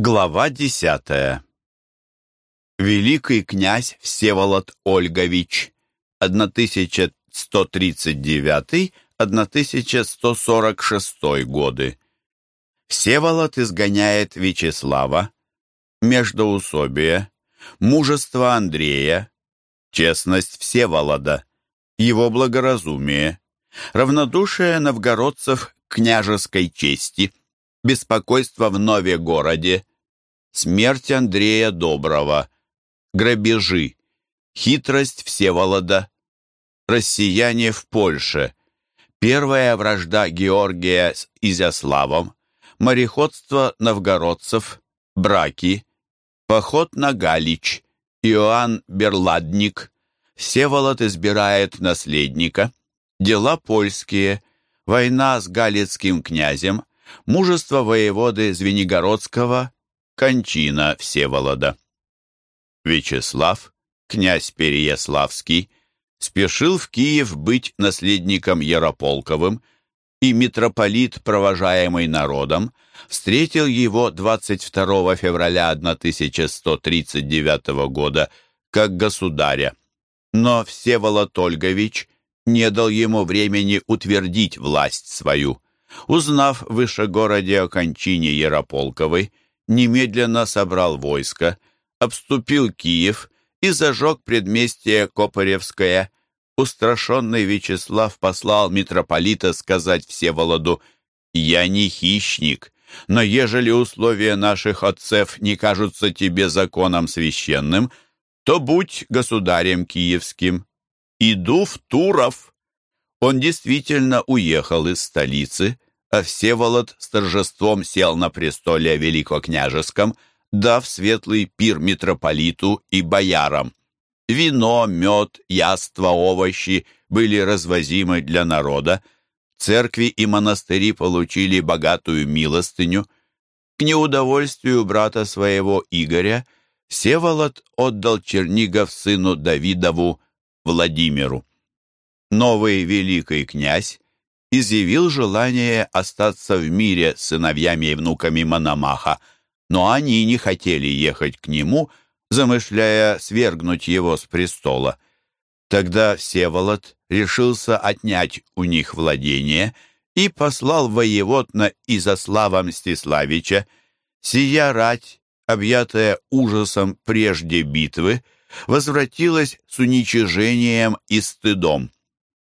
Глава десятая. Великий князь Всеволод Ольгович, 1139-1146 годы. Всеволод изгоняет Вячеслава, междоусобие, мужество Андрея, честность Всеволода, его благоразумие, равнодушие новгородцев княжеской чести, беспокойство в Нове городе, смерть Андрея Доброго, грабежи, хитрость Всеволода, россияне в Польше, первая вражда Георгия с Изяславом, мореходство новгородцев, браки, поход на Галич, Иоанн Берладник, Всеволод избирает наследника, дела польские, война с галицким князем, мужество воеводы Звенигородского, кончина Всеволода. Вячеслав, князь Переяславский, спешил в Киев быть наследником Ярополковым, и митрополит, провожаемый народом, встретил его 22 февраля 1139 года как государя. Но Всеволод Ольгович не дал ему времени утвердить власть свою. Узнав в Вышегороде о кончине Ярополковой, немедленно собрал войско, обступил Киев и зажег предместье Копоревское. Устрашенный Вячеслав послал митрополита сказать Всеволоду «Я не хищник, но ежели условия наших отцев не кажутся тебе законом священным, то будь государем киевским. Иду в Туров». Он действительно уехал из столицы, а Всеволод с торжеством сел на престоле великокняжеском, дав светлый пир митрополиту и боярам. Вино, мед, яства, овощи были развозимы для народа, церкви и монастыри получили богатую милостыню. К неудовольствию брата своего Игоря Всеволод отдал Чернигов сыну Давидову Владимиру. Новый великий князь изъявил желание остаться в мире с сыновьями и внуками Мономаха, но они не хотели ехать к нему, замышляя свергнуть его с престола. Тогда Всеволод решился отнять у них владение и послал воевод на Изослава Мстиславича. Сия рать, объятая ужасом прежде битвы, возвратилась с уничижением и стыдом.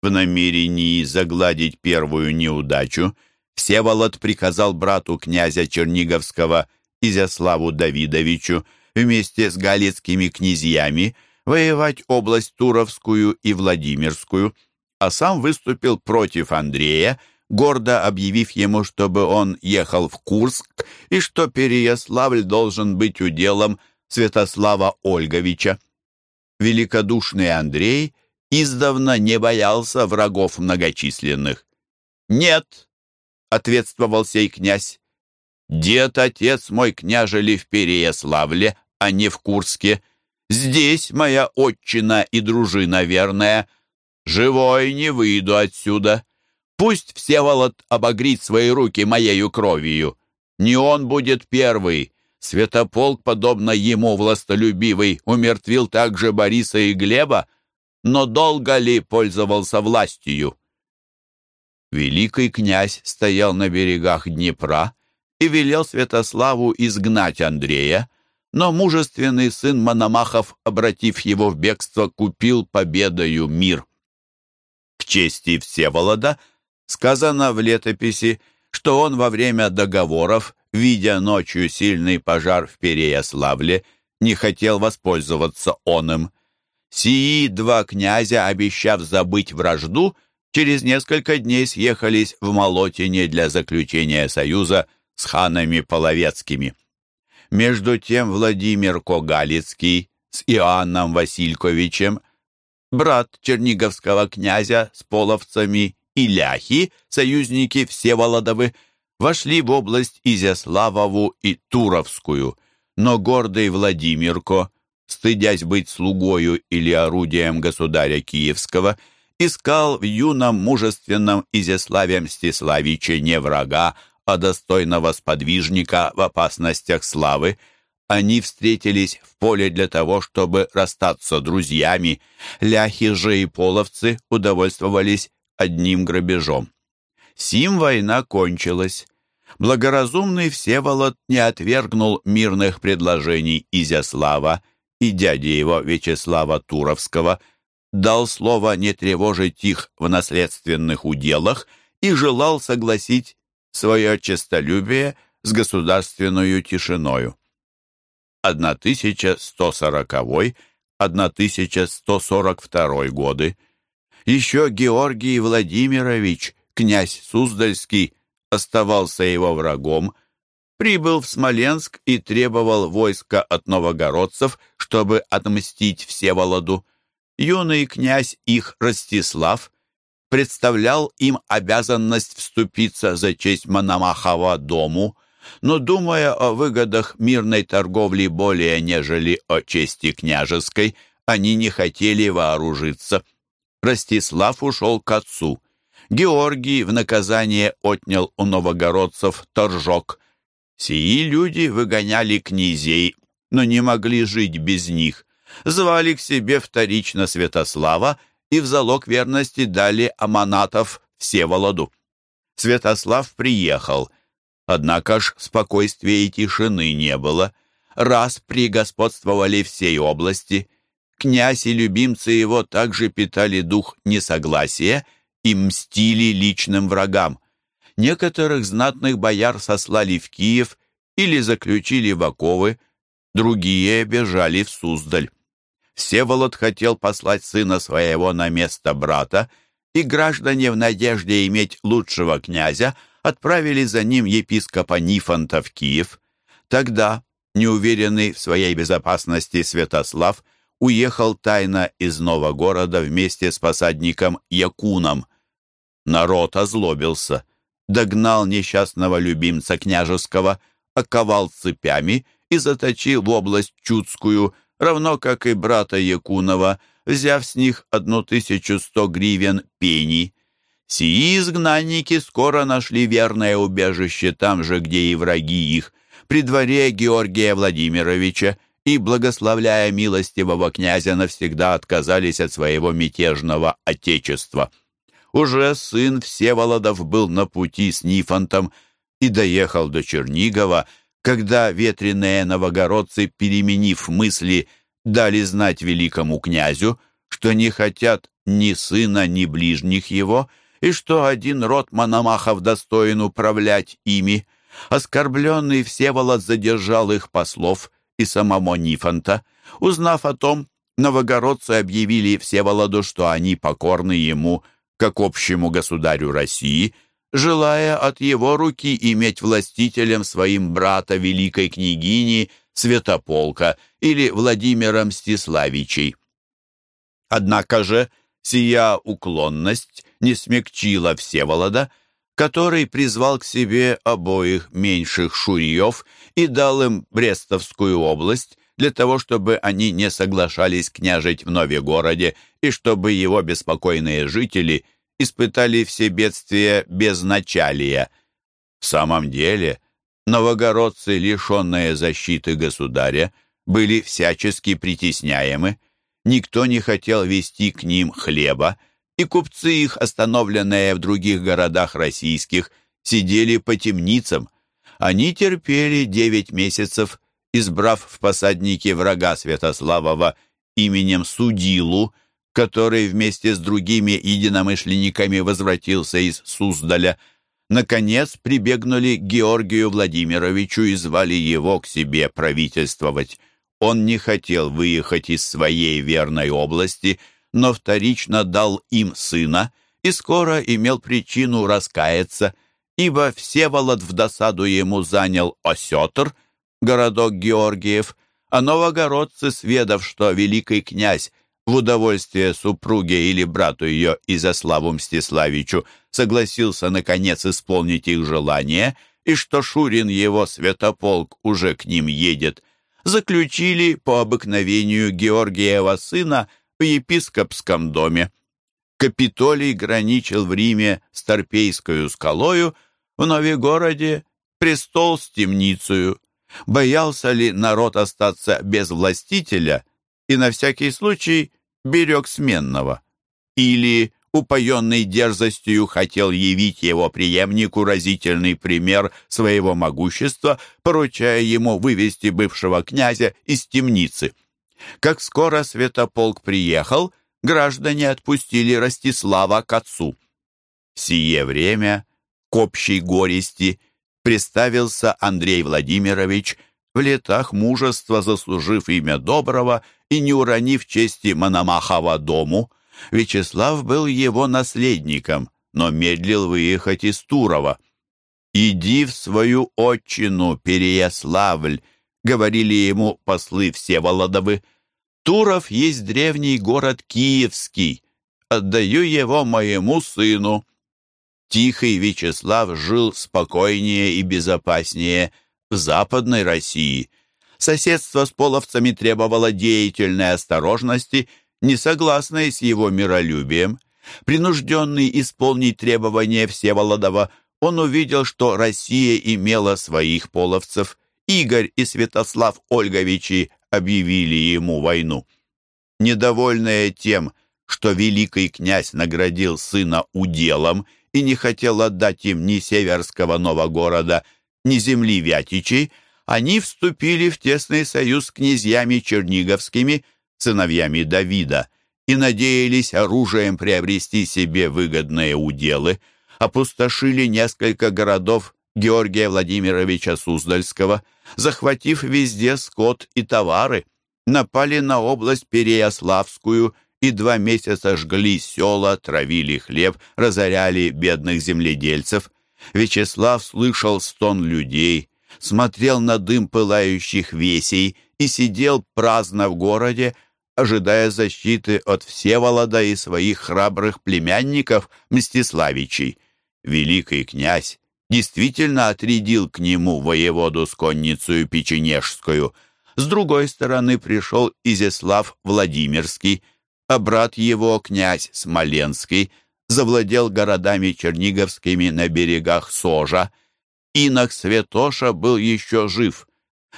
В намерении загладить первую неудачу Всеволод приказал брату князя Черниговского Изяславу Давидовичу вместе с галицкими князьями воевать область Туровскую и Владимирскую, а сам выступил против Андрея, гордо объявив ему, чтобы он ехал в Курск и что Переяславль должен быть уделом Святослава Ольговича. Великодушный Андрей издавна не боялся врагов многочисленных. «Нет», — ответствовал сей князь, — «дед, отец мой княжели в Переяславле, а не в Курске. Здесь моя отчина и дружина верная. Живой не выйду отсюда. Пусть Всеволод обогрит свои руки моею кровью. Не он будет первый». Святополк, подобно ему властолюбивый, умертвил также Бориса и Глеба, но долго ли пользовался властью? Великий князь стоял на берегах Днепра и велел Святославу изгнать Андрея, но мужественный сын Мономахов, обратив его в бегство, купил победою мир. К чести Всеволода сказано в летописи, что он во время договоров, видя ночью сильный пожар в Переяславле, не хотел воспользоваться он им. Сии два князя, обещав забыть вражду, через несколько дней съехались в Молотине для заключения союза с ханами Половецкими. Между тем Владимир Когалицкий с Иоанном Васильковичем, брат черниговского князя с половцами и ляхи, союзники Всеволодовы, вошли в область Изяславову и Туровскую, но гордый Владимирко – стыдясь быть слугою или орудием государя Киевского, искал в юном мужественном Изяславе Мстиславиче не врага, а достойного сподвижника в опасностях славы. Они встретились в поле для того, чтобы расстаться друзьями. Ляхи же и половцы удовольствовались одним грабежом. Сим война кончилась. Благоразумный Всеволод не отвергнул мирных предложений Изяслава и дяди его Вячеслава Туровского, дал слово не тревожить их в наследственных уделах и желал согласить свое честолюбие с государственную тишиною. 1140-1142 годы. Еще Георгий Владимирович, князь Суздальский, оставался его врагом, прибыл в Смоленск и требовал войска от новогородцев, чтобы отмстить Всеволоду. Юный князь их Ростислав представлял им обязанность вступиться за честь Мономахова дому, но, думая о выгодах мирной торговли более нежели о чести княжеской, они не хотели вооружиться. Ростислав ушел к отцу. Георгий в наказание отнял у новогородцев торжок. Сии люди выгоняли князей, но не могли жить без них. Звали к себе вторично Святослава и в залог верности дали аманатов Всеволоду. Святослав приехал, однако ж спокойствия и тишины не было. Раз пригосподствовали всей области. Князь и любимцы его также питали дух несогласия и мстили личным врагам. Некоторых знатных бояр сослали в Киев или заключили в оковы, другие бежали в Суздаль. Всеволод хотел послать сына своего на место брата, и граждане в надежде иметь лучшего князя отправили за ним епископа Нифонта в Киев. Тогда, неуверенный в своей безопасности Святослав, уехал тайно из нового города вместе с посадником Якуном. Народ озлобился, догнал несчастного любимца княжеского, оковал цепями и заточил в область Чудскую, равно как и брата Якунова, взяв с них одну тысячу сто гривен пений. Сии изгнанники скоро нашли верное убежище там же, где и враги их, при дворе Георгия Владимировича, и, благословляя милостивого князя, навсегда отказались от своего мятежного отечества. Уже сын Всеволодов был на пути с Нифонтом и доехал до Чернигова, когда ветреные новогородцы, переменив мысли, дали знать великому князю, что не хотят ни сына, ни ближних его, и что один род Мономахов достоин управлять ими. Оскорбленный Всеволод задержал их послов и самого Нифонта. Узнав о том, новогородцы объявили Всеволоду, что они покорны ему, как общему государю России – желая от его руки иметь властителем своим брата великой княгини Святополка или Владимира Мстиславичей. Однако же сия уклонность не смягчила Всеволода, который призвал к себе обоих меньших шурьев и дал им Брестовскую область для того, чтобы они не соглашались княжить в Новегороде и чтобы его беспокойные жители – испытали все бедствия безначалия. В самом деле, новогородцы, лишенные защиты государя, были всячески притесняемы, никто не хотел вести к ним хлеба, и купцы их, остановленные в других городах российских, сидели по темницам. Они терпели девять месяцев, избрав в посаднике врага Святославова именем Судилу, который вместе с другими единомышленниками возвратился из Суздаля. Наконец прибегнули к Георгию Владимировичу и звали его к себе правительствовать. Он не хотел выехать из своей верной области, но вторично дал им сына и скоро имел причину раскаяться, ибо Всеволод в досаду ему занял Осетр, городок Георгиев, а новогородцы, сведав, что великий князь в удовольствие супруге или брату ее Изяславу Мстиславичу согласился, наконец, исполнить их желание, и что Шурин его святополк уже к ним едет, заключили по обыкновению Георгиева сына в епископском доме. Капитолий граничил в Риме с Торпейскою скалою, в Новигороде престол с темницею. Боялся ли народ остаться без властителя и на всякий случай берег сменного? Или, упоенный дерзостью, хотел явить его преемнику разительный пример своего могущества, поручая ему вывести бывшего князя из темницы? Как скоро Святополк приехал, граждане отпустили Ростислава к отцу. В сие время, к общей горести, представился Андрей Владимирович, в летах мужества заслужив имя доброго и не уронив чести Мономахова дому. Вячеслав был его наследником, но медлил выехать из Турова. «Иди в свою отчину, Переяславль», — говорили ему послы Всеволодовы. «Туров есть древний город Киевский. Отдаю его моему сыну». Тихий Вячеслав жил спокойнее и безопаснее в Западной России. Соседство с половцами требовало деятельной осторожности, не согласной с его миролюбием. Принужденный исполнить требования Всеволодова, он увидел, что Россия имела своих половцев. Игорь и Святослав Ольговичи объявили ему войну. Недовольная тем, что великий князь наградил сына уделом – и не хотел отдать им ни Северского Новогорода, ни земли Вятичей, они вступили в тесный союз с князьями Черниговскими, сыновьями Давида, и надеялись оружием приобрести себе выгодные уделы, опустошили несколько городов Георгия Владимировича Суздальского, захватив везде скот и товары, напали на область Переяславскую и два месяца жгли села, травили хлеб, разоряли бедных земледельцев. Вячеслав слышал стон людей, смотрел на дым пылающих весей и сидел праздно в городе, ожидая защиты от Всеволода и своих храбрых племянников Мстиславичей. Великий князь действительно отрядил к нему воеводу с конницей Печенежскую. С другой стороны пришел Изяслав Владимирский, а брат его, князь Смоленский, завладел городами черниговскими на берегах Сожа. Инок Святоша был еще жив.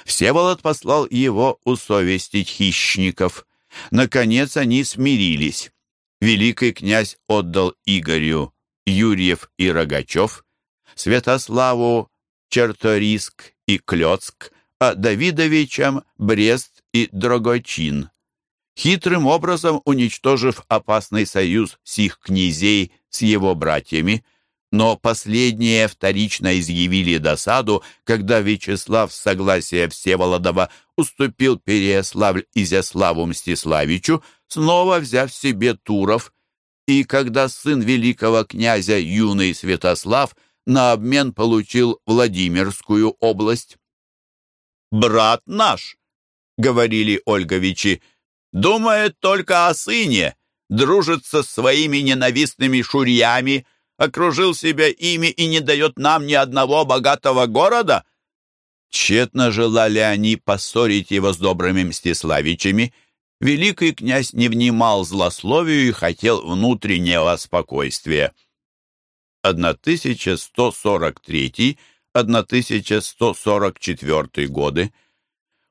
Всеволод послал его усовестить хищников. Наконец они смирились. Великий князь отдал Игорю Юрьев и Рогачев, Святославу Черториск и Клёцк, а Давидовичам Брест и Дрогочин хитрым образом уничтожив опасный союз сих князей с его братьями, но последние вторично изъявили досаду, когда Вячеслав с согласия Всеволодова уступил Переяславль Изяславу Мстиславичу, снова взяв себе Туров, и когда сын великого князя юный Святослав на обмен получил Владимирскую область. «Брат наш», — говорили Ольговичи, — Думает только о сыне, дружит со своими ненавистными шурьями, окружил себя ими и не дает нам ни одного богатого города. Тщетно желали они поссорить его с добрыми Мстиславичами. Великий князь не внимал злословию и хотел внутреннего спокойствия. 1143-1144 годы.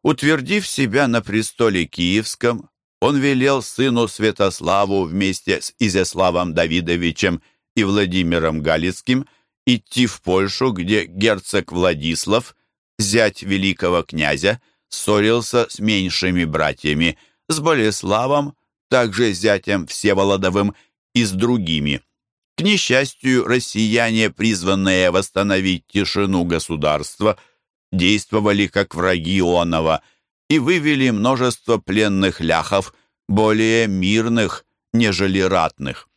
Утвердив себя на престоле Киевском, он велел сыну Святославу вместе с Изяславом Давидовичем и Владимиром Галицким идти в Польшу, где герцог Владислав, зять великого князя, ссорился с меньшими братьями, с Болеславом, также зятем Всеволодовым и с другими. К несчастью, россияне, призванные восстановить тишину государства, действовали как враги Онова – и вывели множество пленных ляхов, более мирных, нежели ратных.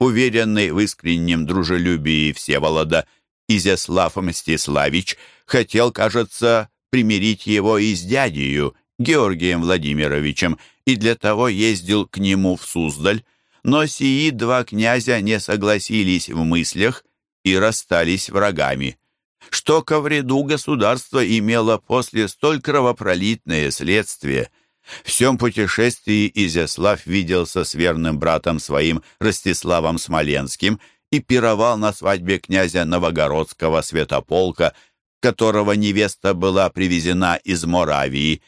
Уверенный в искреннем дружелюбии Всеволода, Изяслав Мстиславич хотел, кажется, примирить его и с дядею, Георгием Владимировичем, и для того ездил к нему в Суздаль, но сии два князя не согласились в мыслях и расстались врагами что ко вреду государства имело после столь кровопролитное следствие. В всем путешествии Изяслав виделся с верным братом своим Ростиславом Смоленским и пировал на свадьбе князя Новогородского Святополка, которого невеста была привезена из Моравии,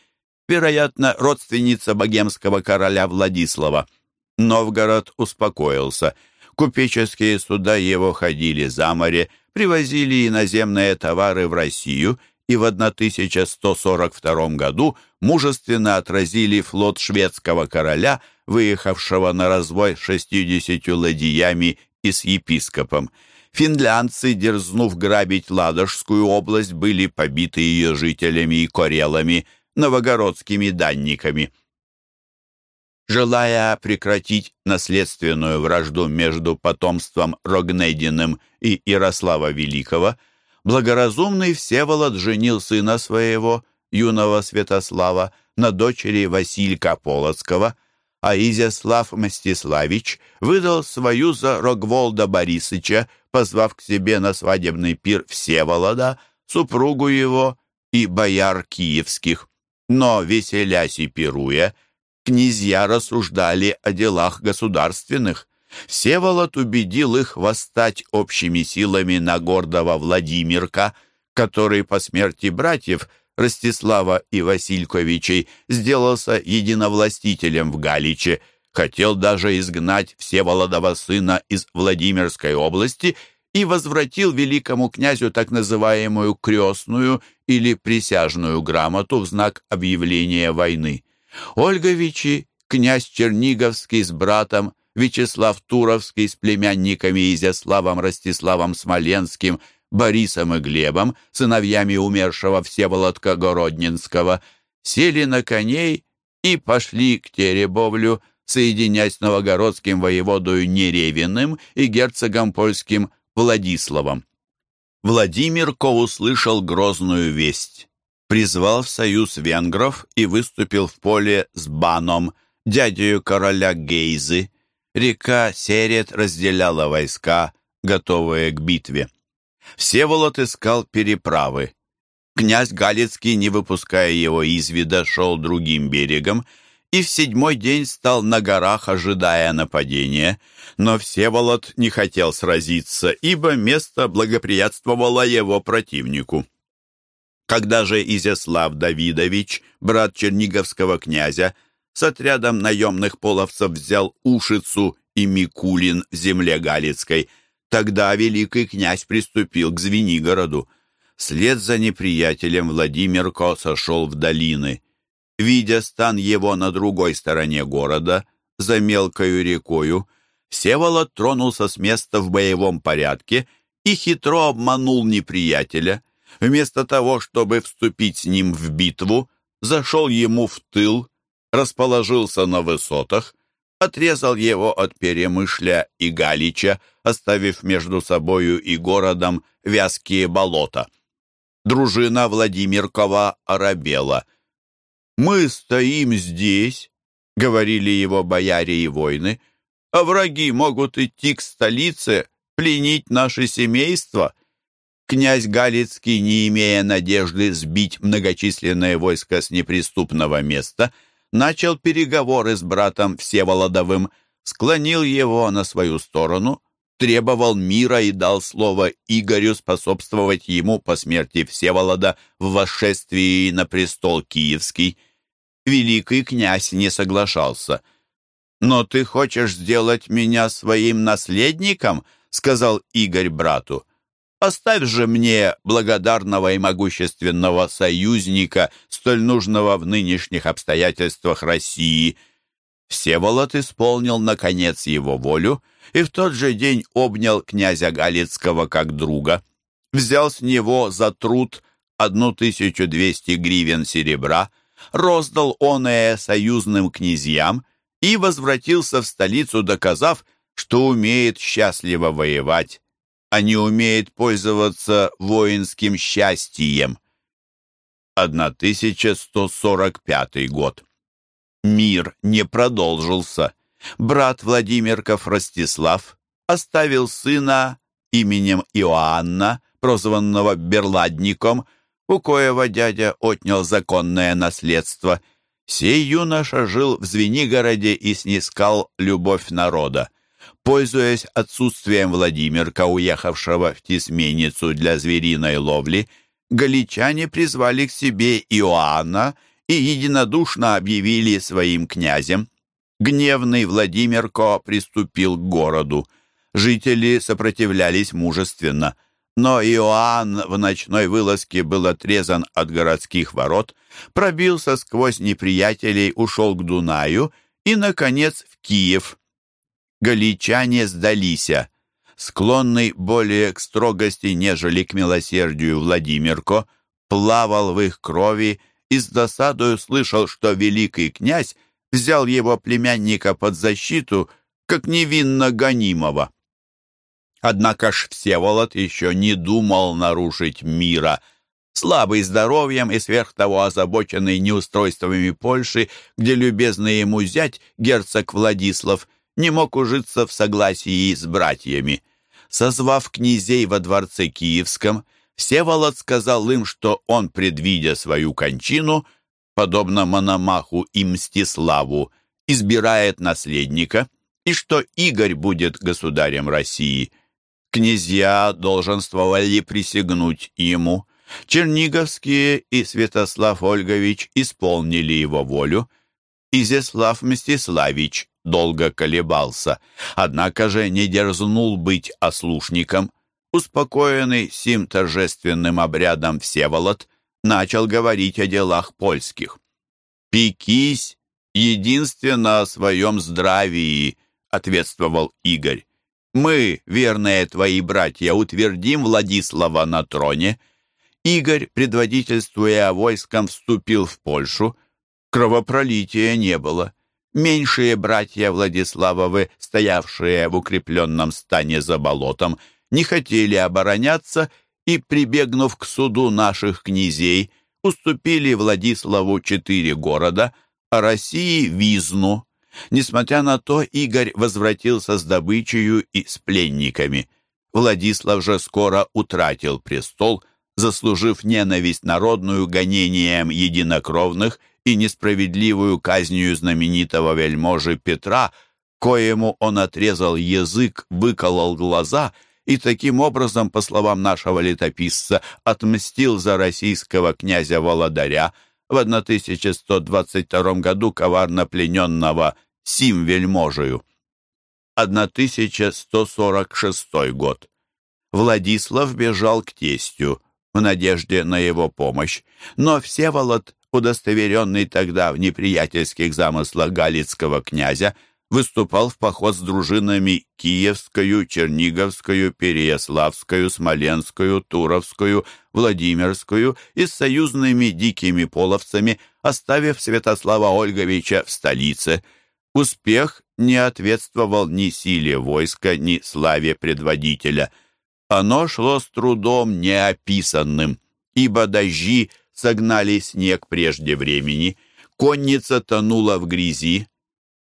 вероятно, родственница богемского короля Владислава. Новгород успокоился. Купеческие суда его ходили за море, привозили иноземные товары в Россию и в 1142 году мужественно отразили флот шведского короля, выехавшего на развой 60 ладьями и с епископом. Финлянцы, дерзнув грабить Ладожскую область, были побиты ее жителями и корелами, новогородскими данниками. Желая прекратить наследственную вражду между потомством Рогнединым и Ярослава Великого, благоразумный Всеволод женил сына своего, юного Святослава, на дочери Василька Полоцкого, а Изяслав Мстиславич выдал свою за Рогволда Борисыча, позвав к себе на свадебный пир Всеволода, супругу его и бояр киевских. Но, веселясь и пируя, князья рассуждали о делах государственных. Всеволод убедил их восстать общими силами на гордого Владимирка, который по смерти братьев Ростислава и Васильковичей сделался единовластителем в Галиче, хотел даже изгнать Всеволодова сына из Владимирской области и возвратил великому князю так называемую крестную или присяжную грамоту в знак объявления войны. Ольговичи, князь Черниговский с братом, Вячеслав Туровский с племянниками Изяславом Ростиславом Смоленским, Борисом и Глебом, сыновьями умершего Всеволодка Городнинского, сели на коней и пошли к Теребовлю, соединяясь с новогородским воеводою Неревиным и герцогом польским Владиславом. Владимир Ко услышал грозную весть, призвал в союз венгров и выступил в поле с Баном, дядею короля Гейзы. Река Серет разделяла войска, готовые к битве. Всеволод искал переправы. Князь Галицкий, не выпуская его из вида, шел другим берегом и в седьмой день стал на горах, ожидая нападения. Но Всеволод не хотел сразиться, ибо место благоприятствовало его противнику. Когда же Изяслав Давидович, брат черниговского князя, с отрядом наемных половцев взял Ушицу и Микулин в земле Галицкой, тогда великий князь приступил к Звенигороду. Вслед за неприятелем Владимир Ко сошел в долины. Видя стан его на другой стороне города, за мелкою рекою, Всеволод тронулся с места в боевом порядке и хитро обманул неприятеля. Вместо того, чтобы вступить с ним в битву, зашел ему в тыл, расположился на высотах, отрезал его от Перемышля и Галича, оставив между собою и городом вязкие болота. Дружина Владимиркова оробела — «Мы стоим здесь», — говорили его бояре и воины, «а враги могут идти к столице, пленить наше семейство». Князь Галицкий, не имея надежды сбить многочисленное войско с неприступного места, начал переговоры с братом Всеволодовым, склонил его на свою сторону, требовал мира и дал слово Игорю способствовать ему по смерти Всеволода в восшествии на престол Киевский великий князь не соглашался. «Но ты хочешь сделать меня своим наследником?» — сказал Игорь брату. «Оставь же мне благодарного и могущественного союзника, столь нужного в нынешних обстоятельствах России». Всеволод исполнил, наконец, его волю и в тот же день обнял князя Галицкого как друга. Взял с него за труд 1200 гривен серебра, роздал оное союзным князьям и возвратился в столицу, доказав, что умеет счастливо воевать, а не умеет пользоваться воинским счастьем. 1145 год. Мир не продолжился. Брат Владимирков Ростислав оставил сына именем Иоанна, прозванного Берладником, у коего дядя отнял законное наследство. Сей юноша жил в Звенигороде и снискал любовь народа. Пользуясь отсутствием Владимирка, уехавшего в Тисменицу для звериной ловли, галичане призвали к себе Иоанна и единодушно объявили своим князем. Гневный Владимирко приступил к городу. Жители сопротивлялись мужественно, но Иоанн в ночной вылазке был отрезан от городских ворот, пробился сквозь неприятелей, ушел к Дунаю и, наконец, в Киев. Галичане сдалися. Склонный более к строгости, нежели к милосердию Владимирко, плавал в их крови и с досадою слышал, что великий князь взял его племянника под защиту, как невинно гонимого. Однако ж Всеволод еще не думал нарушить мира. Слабый здоровьем и сверх того озабоченный неустройствами Польши, где любезный ему зять, герцог Владислав, не мог ужиться в согласии с братьями. Созвав князей во дворце Киевском, Всеволод сказал им, что он, предвидя свою кончину, подобно Мономаху и Мстиславу, избирает наследника, и что Игорь будет государем России. Князья долженствовали присягнуть ему. Черниговские и Святослав Ольгович исполнили его волю. Изяслав Мстиславич долго колебался, однако же не дерзнул быть ослушником. Успокоенный сим торжественным обрядом Всеволод начал говорить о делах польских. «Пекись единственно о своем здравии», — ответствовал Игорь. «Мы, верные твои братья, утвердим Владислава на троне». Игорь, предводительствуя войском, вступил в Польшу. Кровопролития не было. Меньшие братья Владиславовы, стоявшие в укрепленном стане за болотом, не хотели обороняться и, прибегнув к суду наших князей, уступили Владиславу четыре города, а России — Визну. Несмотря на то, Игорь возвратился с добычею и с пленниками. Владислав же скоро утратил престол, заслужив ненависть народную гонением единокровных и несправедливую казнью знаменитого вельможи Петра, коему он отрезал язык, выколол глаза и таким образом, по словам нашего летописца, отмстил за российского князя Володаря в 1122 году коварно плененного сим вельможею. 1146 год. Владислав бежал к тестю в надежде на его помощь, но Всеволод удостоверенный тогда в неприятельских замыслах галицкого князя, выступал в поход с дружинами Киевскую, Черниговскую, Переяславскую, Смоленскую, Туровскую, Владимирскую и с союзными дикими половцами, оставив Святослава Ольговича в столице. Успех не ответствовал ни силе войска, ни славе предводителя. Оно шло с трудом неописанным, ибо дожди согнали снег прежде времени, конница тонула в грязи.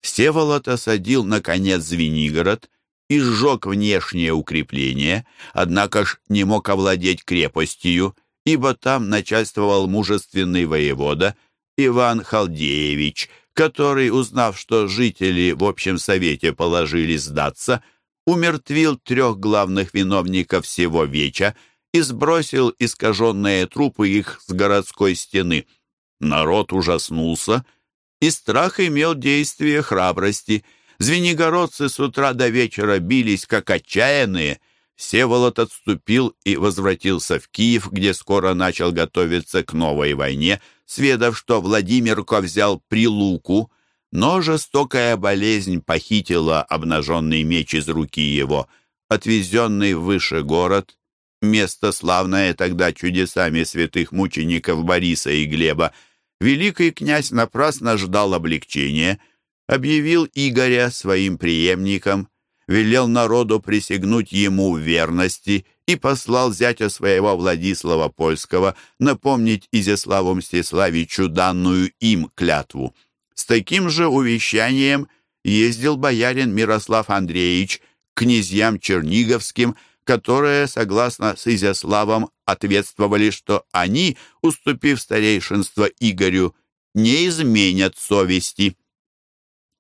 Всеволод осадил, наконец, Звенигород и сжег внешнее укрепление, однако ж не мог овладеть крепостью, ибо там начальствовал мужественный воевода Иван Халдеевич, который, узнав, что жители в общем совете положили сдаться, умертвил трех главных виновников всего веча, и сбросил искаженные трупы их с городской стены. Народ ужаснулся, и страх имел действие храбрости. Звенигородцы с утра до вечера бились, как отчаянные. Всеволод отступил и возвратился в Киев, где скоро начал готовиться к новой войне, сведав, что Владимирко взял Прилуку, но жестокая болезнь похитила обнаженный меч из руки его. Отвезенный выше город, место славное тогда чудесами святых мучеников Бориса и Глеба, великий князь напрасно ждал облегчения, объявил Игоря своим преемником, велел народу присягнуть ему верности и послал зятя своего Владислава Польского напомнить Изяславу Мстиславичу данную им клятву. С таким же увещанием ездил боярин Мирослав Андреевич к князьям Черниговским, которые, согласно с Изяславом, ответствовали, что они, уступив старейшинство Игорю, не изменят совести.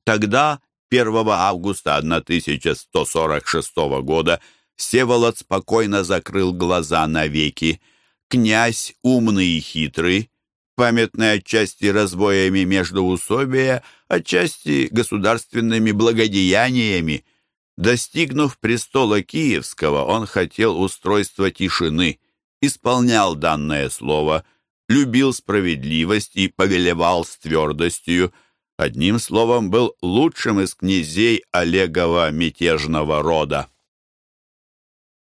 Тогда 1 августа 1146 года Всеволод спокойно закрыл глаза навеки. Князь, умный и хитрый, памятный отчасти разбоями междоусобия, отчасти государственными благодеяниями, Достигнув престола Киевского, он хотел устройства тишины, исполнял данное слово, любил справедливость и повелевал с твердостью, одним словом, был лучшим из князей Олегова мятежного рода.